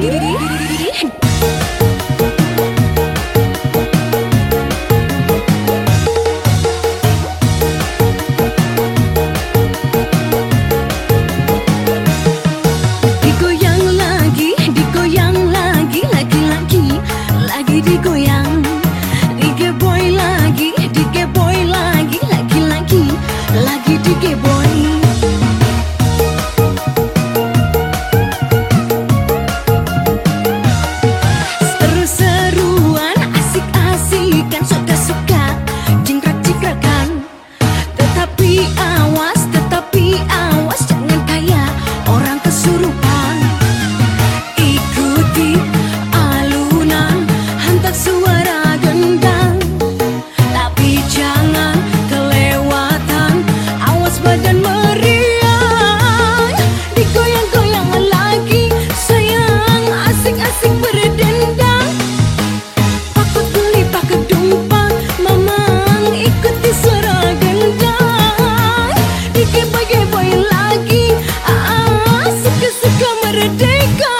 Music. Saturday.